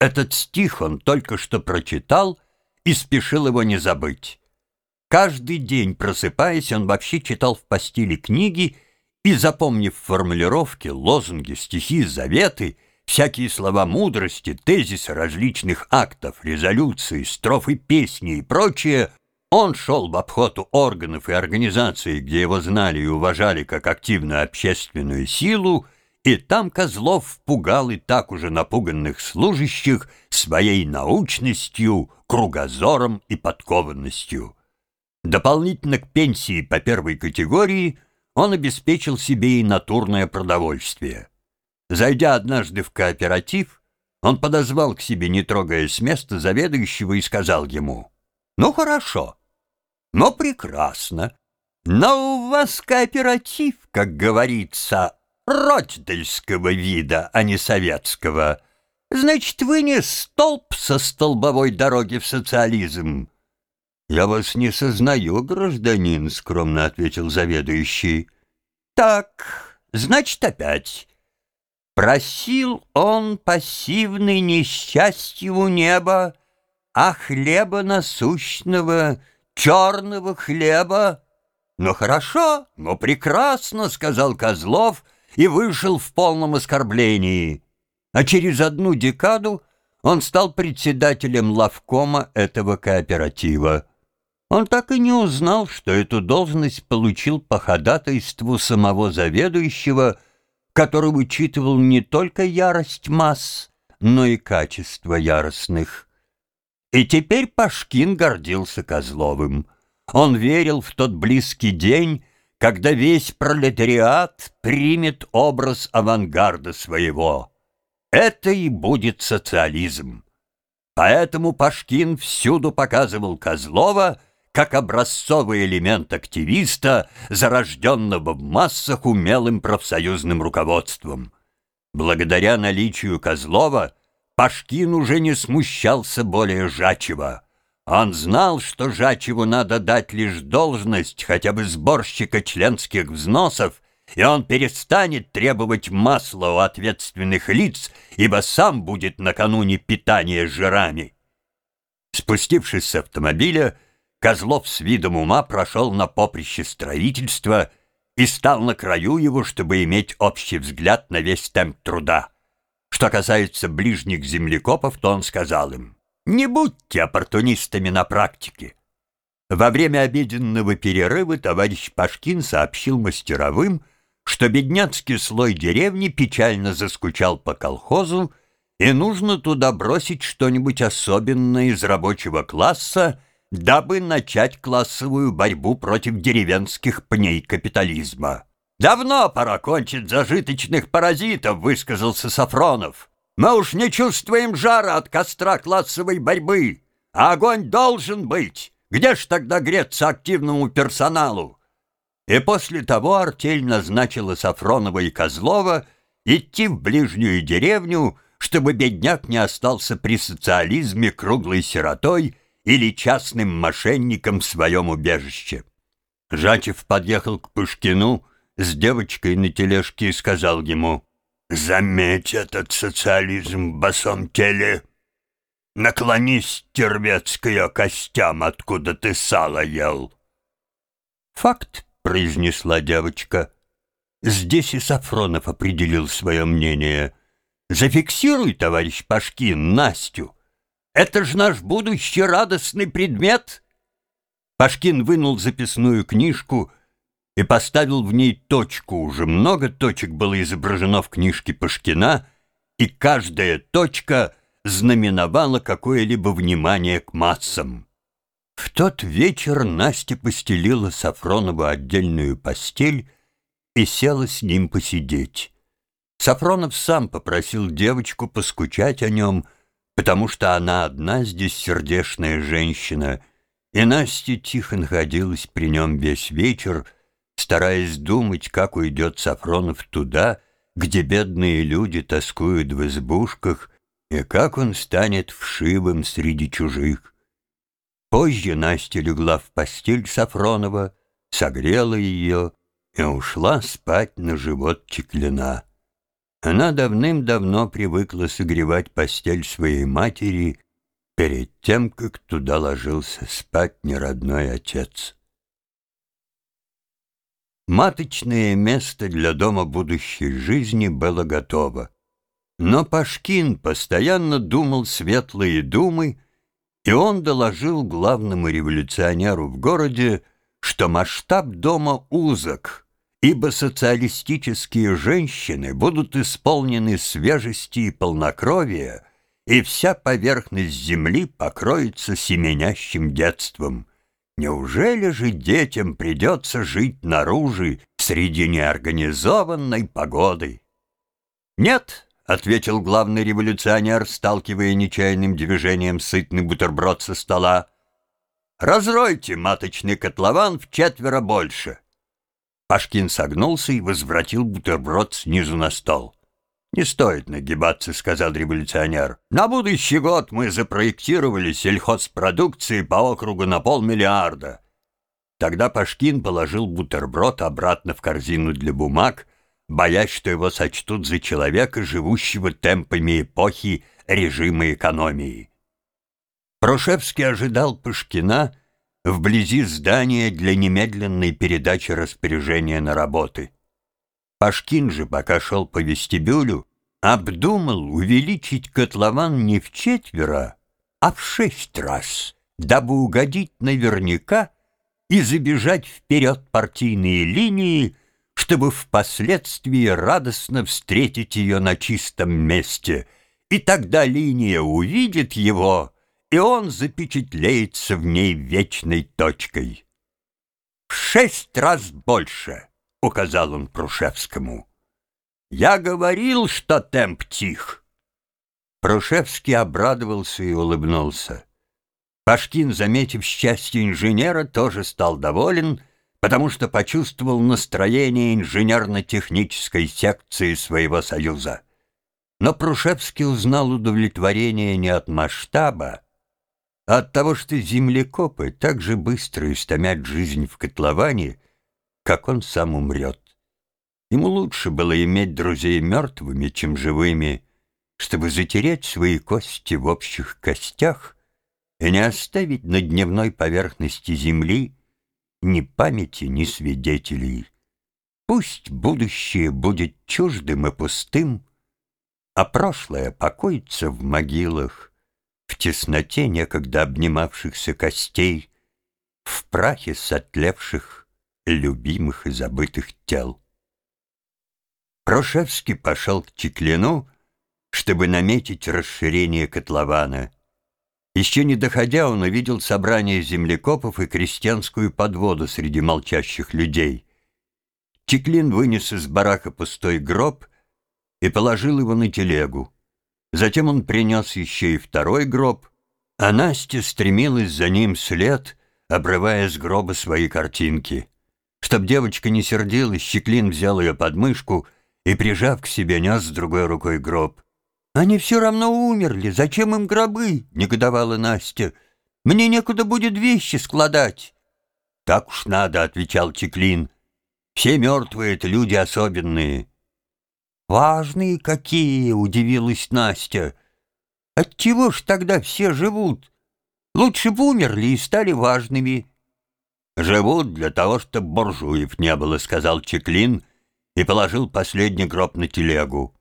Этот стих он только что прочитал и спешил его не забыть. Каждый день, просыпаясь, он вообще читал в постели книги и, запомнив формулировки, лозунги, стихи, заветы, всякие слова мудрости, тезисы различных актов, резолюций, строфы песни и прочее, он шел в обход органов и организаций, где его знали и уважали как активную общественную силу, и там Козлов пугал и так уже напуганных служащих своей научностью, кругозором и подкованностью. Дополнительно к пенсии по первой категории он обеспечил себе и натурное продовольствие. Зайдя однажды в кооператив, он подозвал к себе, не трогая с места, заведующего и сказал ему, «Ну, хорошо, но прекрасно, но у вас кооператив, как говорится, ротдельского вида, а не советского. Значит, вы не столб со столбовой дороги в социализм». «Я вас не сознаю, гражданин», — скромно ответил заведующий. «Так, значит, опять». Просил он пассивный несчастье у неба, А хлеба насущного, черного хлеба. «Ну хорошо, ну прекрасно», — сказал Козлов и вышел в полном оскорблении. А через одну декаду он стал председателем лавкома этого кооператива. Он так и не узнал, что эту должность получил по ходатайству самого заведующего — который учитывал не только ярость масс, но и качество яростных. И теперь Пашкин гордился Козловым. Он верил в тот близкий день, когда весь пролетариат примет образ авангарда своего. Это и будет социализм. Поэтому Пашкин всюду показывал Козлова как образцовый элемент активиста, зарожденного в массах умелым профсоюзным руководством. Благодаря наличию Козлова Пашкин уже не смущался более Жачева. Он знал, что Жачеву надо дать лишь должность хотя бы сборщика членских взносов, и он перестанет требовать масла у ответственных лиц, ибо сам будет накануне питания жирами. Спустившись с автомобиля, Козлов с видом ума прошел на поприще строительства и стал на краю его, чтобы иметь общий взгляд на весь темп труда. Что касается ближних землекопов, то он сказал им, «Не будьте оппортунистами на практике». Во время обеденного перерыва товарищ Пашкин сообщил мастеровым, что бедняцкий слой деревни печально заскучал по колхозу, и нужно туда бросить что-нибудь особенное из рабочего класса, дабы начать классовую борьбу против деревенских пней капитализма. «Давно пора кончить зажиточных паразитов», — высказался Сафронов. «Мы уж не чувствуем жара от костра классовой борьбы, а огонь должен быть. Где ж тогда греться активному персоналу?» И после того артель назначила Сафронова и Козлова идти в ближнюю деревню, чтобы бедняк не остался при социализме круглой сиротой или частным мошенником в своем убежище. Жачев подъехал к Пушкину с девочкой на тележке и сказал ему, «Заметь этот социализм в босом теле. Наклонись, тервецкая костям, откуда ты сало ел». «Факт», — произнесла девочка. Здесь и Сафронов определил свое мнение. «Зафиксируй, товарищ Пашкин, Настю». Это ж наш будущий радостный предмет!» Пашкин вынул записную книжку и поставил в ней точку. Уже много точек было изображено в книжке Пашкина, и каждая точка знаменовала какое-либо внимание к массам. В тот вечер Настя постелила Сафронову отдельную постель и села с ним посидеть. Сафронов сам попросил девочку поскучать о нем — потому что она одна здесь сердешная женщина, и Настя тихо находилась при нем весь вечер, стараясь думать, как уйдет Сафронов туда, где бедные люди тоскуют в избушках, и как он станет вшивым среди чужих. Позже Настя легла в постель Сафронова, согрела ее и ушла спать на живот Чеклина. Она давным-давно привыкла согревать постель своей матери перед тем, как туда ложился спать неродной отец. Маточное место для дома будущей жизни было готово. Но Пашкин постоянно думал светлые думы, и он доложил главному революционеру в городе, что масштаб дома узок, ибо социалистические женщины будут исполнены свежести и полнокровия, и вся поверхность земли покроется семенящим детством. Неужели же детям придется жить наружу среди неорганизованной погоды? Нет, — ответил главный революционер, сталкивая нечаянным движением сытный бутерброд со стола. «Разройте маточный котлован в четверо больше». Пашкин согнулся и возвратил бутерброд снизу на стол. «Не стоит нагибаться», — сказал революционер. «На будущий год мы запроектировали сельхозпродукции по округу на полмиллиарда». Тогда Пашкин положил бутерброд обратно в корзину для бумаг, боясь, что его сочтут за человека, живущего темпами эпохи режима экономии. Прошевский ожидал Пашкина вблизи здания для немедленной передачи распоряжения на работы. Пашкин же, пока шел по вестибюлю, обдумал увеличить котлован не в четверо, а в шесть раз, дабы угодить наверняка и забежать вперед партийные линии, чтобы впоследствии радостно встретить ее на чистом месте, и тогда линия увидит его, и он запечатлеется в ней вечной точкой. В шесть раз больше —— указал он Прушевскому. «Я говорил, что темп тих». Прушевский обрадовался и улыбнулся. Пашкин, заметив счастье инженера, тоже стал доволен, потому что почувствовал настроение инженерно-технической секции своего союза. Но Прушевский узнал удовлетворение не от масштаба, а от того, что землекопы так же быстро истомят жизнь в котловане, как он сам умрет. Ему лучше было иметь друзей мертвыми, чем живыми, чтобы затереть свои кости в общих костях и не оставить на дневной поверхности земли ни памяти, ни свидетелей. Пусть будущее будет чуждым и пустым, а прошлое покоится в могилах, в тесноте некогда обнимавшихся костей, в прахе сотлевших любимых и забытых тел. Прошевский пошел к Чеклину, чтобы наметить расширение котлована. Еще не доходя, он увидел собрание землекопов и крестьянскую подводу среди молчащих людей. Чеклин вынес из барака пустой гроб и положил его на телегу. Затем он принес еще и второй гроб, а Настя стремилась за ним след, обрывая с гроба свои картинки. Чтоб девочка не сердилась, Щеклин взял ее под мышку и, прижав к себе, нес другой рукой гроб. «Они все равно умерли. Зачем им гробы?» — негодовала Настя. «Мне некуда будет вещи складать». «Так уж надо», — отвечал Чеклин. «Все мертвые — это люди особенные». «Важные какие!» — удивилась Настя. «Отчего ж тогда все живут? Лучше бы умерли и стали важными». «Живут для того, чтобы буржуев не было», — сказал Чеклин и положил последний гроб на телегу.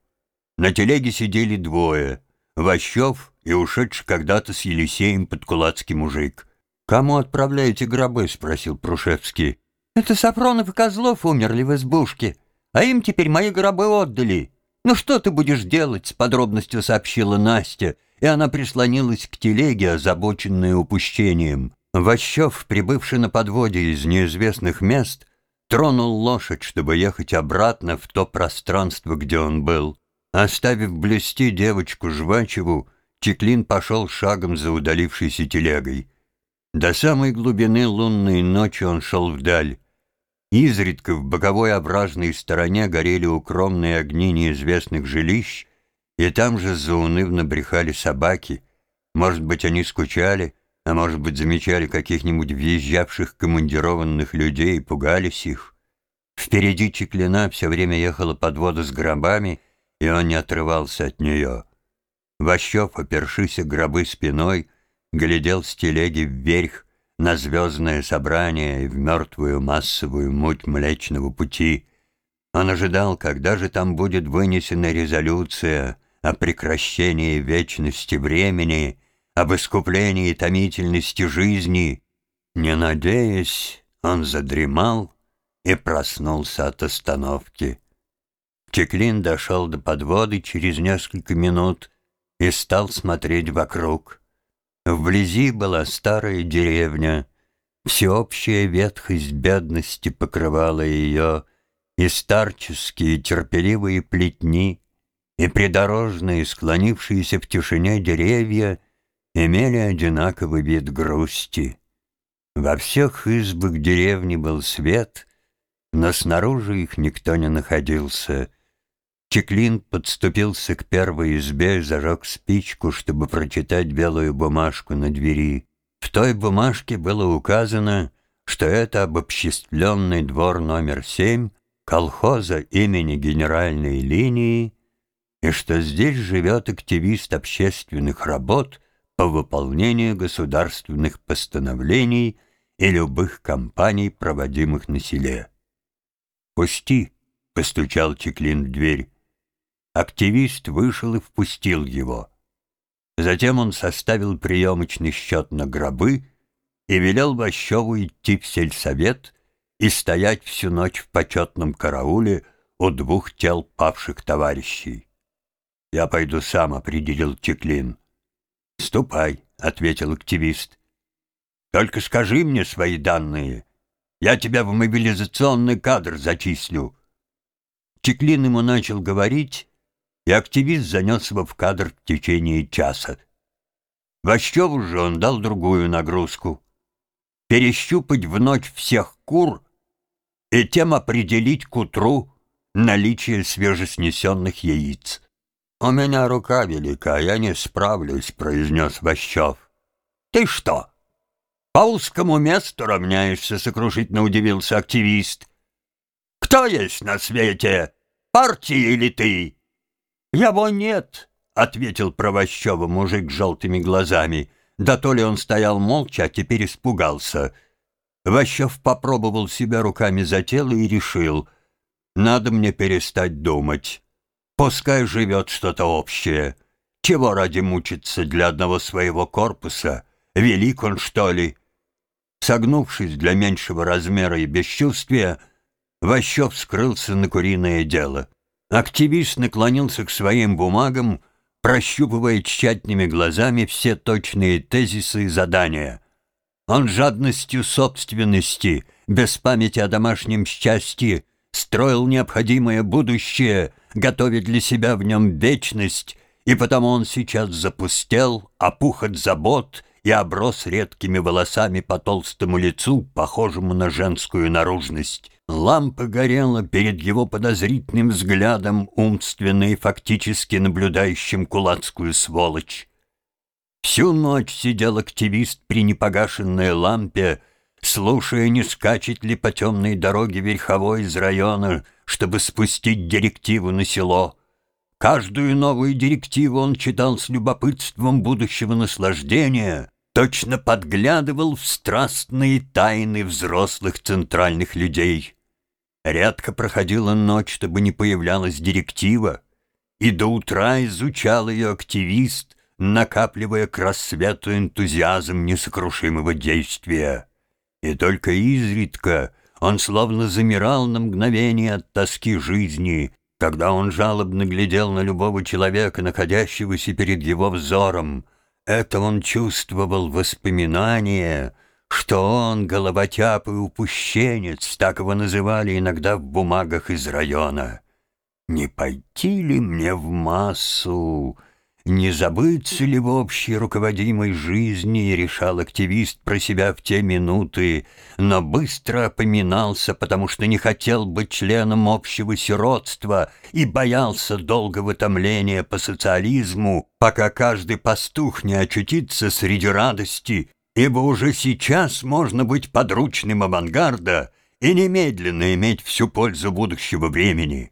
На телеге сидели двое — Ващев и ушедший когда-то с Елисеем подкулацкий мужик. «Кому отправляете гробы?» — спросил Прушевский. «Это Сапронов и Козлов умерли в избушке, а им теперь мои гробы отдали. Ну что ты будешь делать?» — с подробностью сообщила Настя, и она прислонилась к телеге, озабоченная упущением. Ващев, прибывший на подводе из неизвестных мест, тронул лошадь, чтобы ехать обратно в то пространство, где он был. Оставив блести девочку Жвачеву, Чеклин пошел шагом за удалившейся телегой. До самой глубины лунной ночи он шел вдаль. Изредка в боковой образной стороне горели укромные огни неизвестных жилищ, и там же заунывно брехали собаки. Может быть, они скучали, а может быть, замечали каких-нибудь въезжавших командированных людей и пугались их. Впереди Чеклина все время ехала подвода с гробами, и он не отрывался от нее. Ващев, опершися гробы спиной, глядел с телеги вверх на звездное собрание и в мертвую массовую муть Млечного Пути. Он ожидал, когда же там будет вынесена резолюция о прекращении вечности времени, об искуплении томительности жизни. Не надеясь, он задремал и проснулся от остановки. Чеклин дошел до подводы через несколько минут и стал смотреть вокруг. Вблизи была старая деревня. Всеобщая ветхость бедности покрывала ее, и старческие терпеливые плетни, и придорожные, склонившиеся в тишине деревья, имели одинаковый вид грусти. Во всех избах деревни был свет, но снаружи их никто не находился — Чеклин подступился к первой избе и зажег спичку, чтобы прочитать белую бумажку на двери. В той бумажке было указано, что это обобществленный двор номер семь колхоза имени генеральной линии и что здесь живет активист общественных работ по выполнению государственных постановлений и любых кампаний, проводимых на селе. «Пусти!» — постучал Чеклин в дверь. Активист вышел и впустил его. Затем он составил приемочный счет на гробы и велел Ващеву идти в сельсовет и стоять всю ночь в почетном карауле у двух тел павших товарищей. «Я пойду сам», — определил Чеклин. «Ступай», — ответил активист. «Только скажи мне свои данные. Я тебя в мобилизационный кадр зачислю». Чеклин ему начал говорить, и активист занес его в кадр в течение часа. Ващеву же он дал другую нагрузку — перещупать в ночь всех кур и тем определить к утру наличие свежеснесенных яиц. «У меня рука велика, я не справлюсь», — произнес Ващев. «Ты что, по узкому месту равняешься?» — сокрушительно удивился активист. «Кто есть на свете, партия или ты?» «Его нет», — ответил Провощева мужик с желтыми глазами. Да то ли он стоял молча, а теперь испугался. Ващев попробовал себя руками за тело и решил, «Надо мне перестать думать. Пускай живет что-то общее. Чего ради мучиться для одного своего корпуса? Велик он, что ли?» Согнувшись для меньшего размера и бесчувствия, Ващев скрылся на куриное дело. Активист наклонился к своим бумагам, прощупывая тщательными глазами все точные тезисы и задания. Он жадностью собственности, без памяти о домашнем счастье, строил необходимое будущее, готовя для себя в нем вечность, и потому он сейчас запустел, опух от забот и оброс редкими волосами по толстому лицу, похожему на женскую наружность. Лампа горела перед его подозрительным взглядом, умственно и фактически наблюдающим кулацкую сволочь. Всю ночь сидел активист при непогашенной лампе, слушая, не скачет ли по темной дороге верховой из района, чтобы спустить директиву на село. Каждую новую директиву он читал с любопытством будущего наслаждения, точно подглядывал в страстные тайны взрослых центральных людей. Редко проходила ночь, чтобы не появлялась директива, и до утра изучал ее активист, накапливая к рассвету энтузиазм несокрушимого действия. И только изредка он словно замирал на мгновение от тоски жизни, когда он жалобно глядел на любого человека, находящегося перед его взором. Это он чувствовал воспоминания — что он головотяп и упущенец, так его называли иногда в бумагах из района. Не пойти ли мне в массу? Не забыться ли в общей руководимой жизни, решал активист про себя в те минуты, но быстро опоминался, потому что не хотел быть членом общего сиротства и боялся долгого томления по социализму, пока каждый пастух не очутится среди радости ибо уже сейчас можно быть подручным авангарда и немедленно иметь всю пользу будущего времени.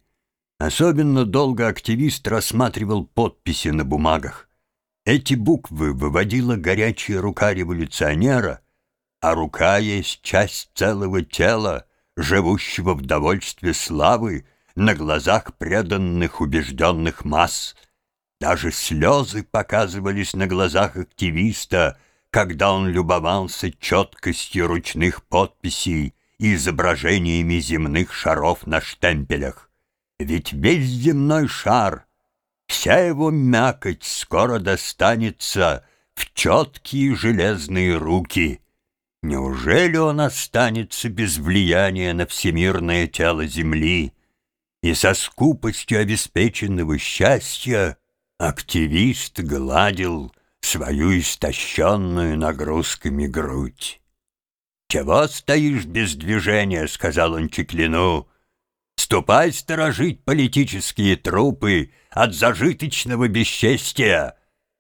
Особенно долго активист рассматривал подписи на бумагах. Эти буквы выводила горячая рука революционера, а рука есть часть целого тела, живущего в довольстве славы на глазах преданных убежденных масс. Даже слезы показывались на глазах активиста, когда он любовался четкостью ручных подписей и изображениями земных шаров на штемпелях. Ведь весь земной шар, вся его мякоть скоро достанется в четкие железные руки. Неужели он останется без влияния на всемирное тело Земли? И со скупостью обеспеченного счастья активист гладил свою истощенную нагрузками грудь. «Чего стоишь без движения?» — сказал он Чеклину. «Ступай сторожить политические трупы от зажиточного бесчестия.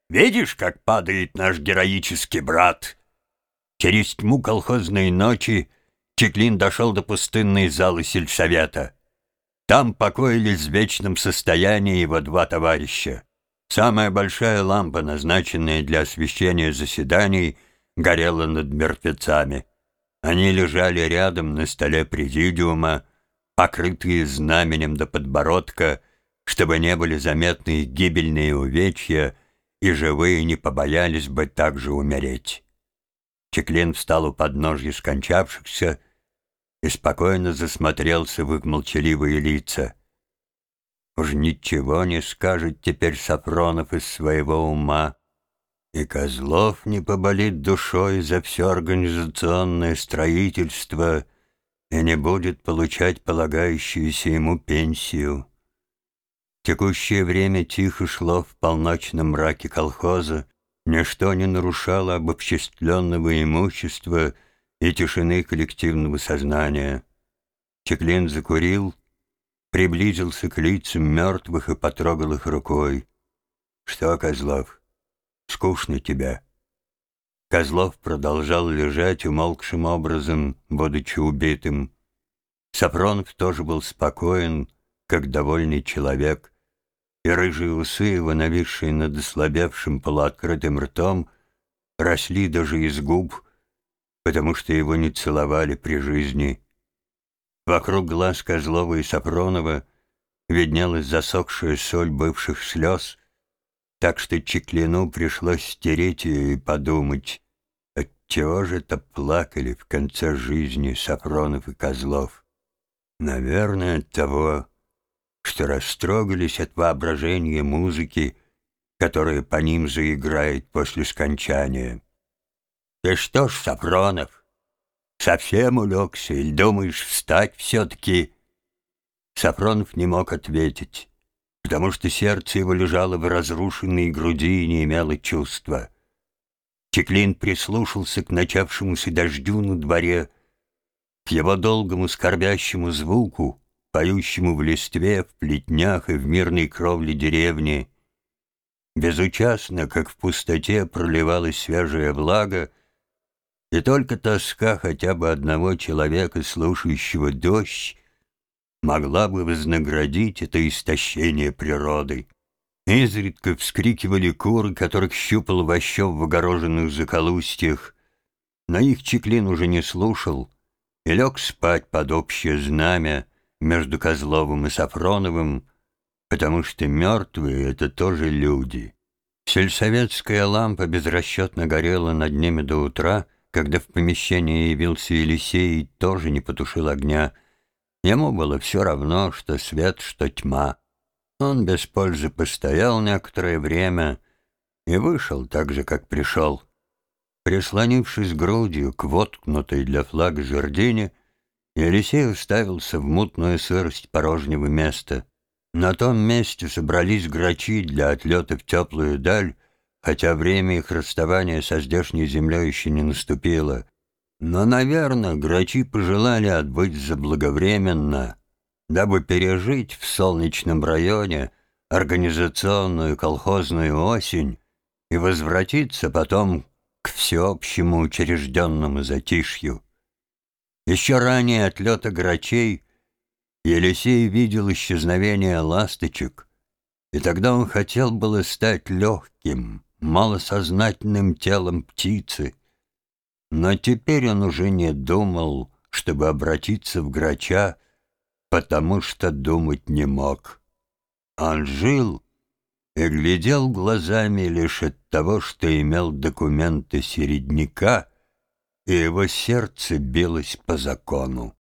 Видишь, как падает наш героический брат?» Через тьму колхозной ночи Чеклин дошел до пустынной залы сельсовета. Там покоились в вечном состоянии его два товарища. Самая большая лампа, назначенная для освещения заседаний, горела над мертвецами. Они лежали рядом на столе президиума, покрытые знаменем до подбородка, чтобы не были заметны гибельные увечья, и живые не побоялись бы также умереть. Чеклин встал у подножья скончавшихся и спокойно засмотрелся в их молчаливые лица — Уж ничего не скажет теперь Сафронов из своего ума, и Козлов не поболит душой за все организационное строительство и не будет получать полагающуюся ему пенсию. Текущее время тихо шло в полночном мраке колхоза, ничто не нарушало обобществленного имущества и тишины коллективного сознания. Чеклин закурил — приблизился к лицам мертвых и потрогал их рукой. «Что, Козлов, скучно тебя?» Козлов продолжал лежать умолкшим образом, будучи убитым. Сапронов тоже был спокоен, как довольный человек, и рыжие усы его, нависшие над ослабевшим полуоткрытым ртом, росли даже из губ, потому что его не целовали при жизни. Вокруг глаз Козлова и Сапронова виднелась засохшая соль бывших слез, так что Чеклину пришлось стереть ее и подумать, отчего же это плакали в конце жизни Сапронов и Козлов. Наверное, от того, что растрогались от воображения музыки, которая по ним заиграет после скончания. «Ты что ж, Сапронов?» Совсем улегся или думаешь встать все-таки?» Сапронов не мог ответить, потому что сердце его лежало в разрушенной груди и не имело чувства. Чеклин прислушался к начавшемуся дождю на дворе, к его долгому скорбящему звуку, поющему в листве, в плетнях и в мирной кровле деревни. Безучастно, как в пустоте, проливалась свежая влага, и только тоска хотя бы одного человека, слушающего дождь, могла бы вознаградить это истощение природы. Изредка вскрикивали куры, которых щупал Ващев в огороженных заколустьях. Но их Чеклин уже не слушал и лег спать под общее знамя между Козловым и Сафроновым, потому что мертвые — это тоже люди. Сельсоветская лампа безрасчетно горела над ними до утра — когда в помещении явился Елисей и тоже не потушил огня, ему было все равно, что свет, что тьма. Он без пользы постоял некоторое время и вышел так же, как пришел. Прислонившись грудью к воткнутой для флага жердине, Елисей уставился в мутную сырость порожнего места. На том месте собрались грачи для отлета в теплую даль, хотя время их расставания со здешней землей еще не наступило. Но, наверное, грачи пожелали отбыть заблаговременно, дабы пережить в солнечном районе организационную колхозную осень и возвратиться потом к всеобщему учрежденному затишью. Еще ранее отлета грачей Елисей видел исчезновение ласточек, и тогда он хотел было стать легким, малосознательным телом птицы, но теперь он уже не думал, чтобы обратиться в грача, потому что думать не мог. Он жил и глядел глазами лишь от того, что имел документы середняка, и его сердце билось по закону.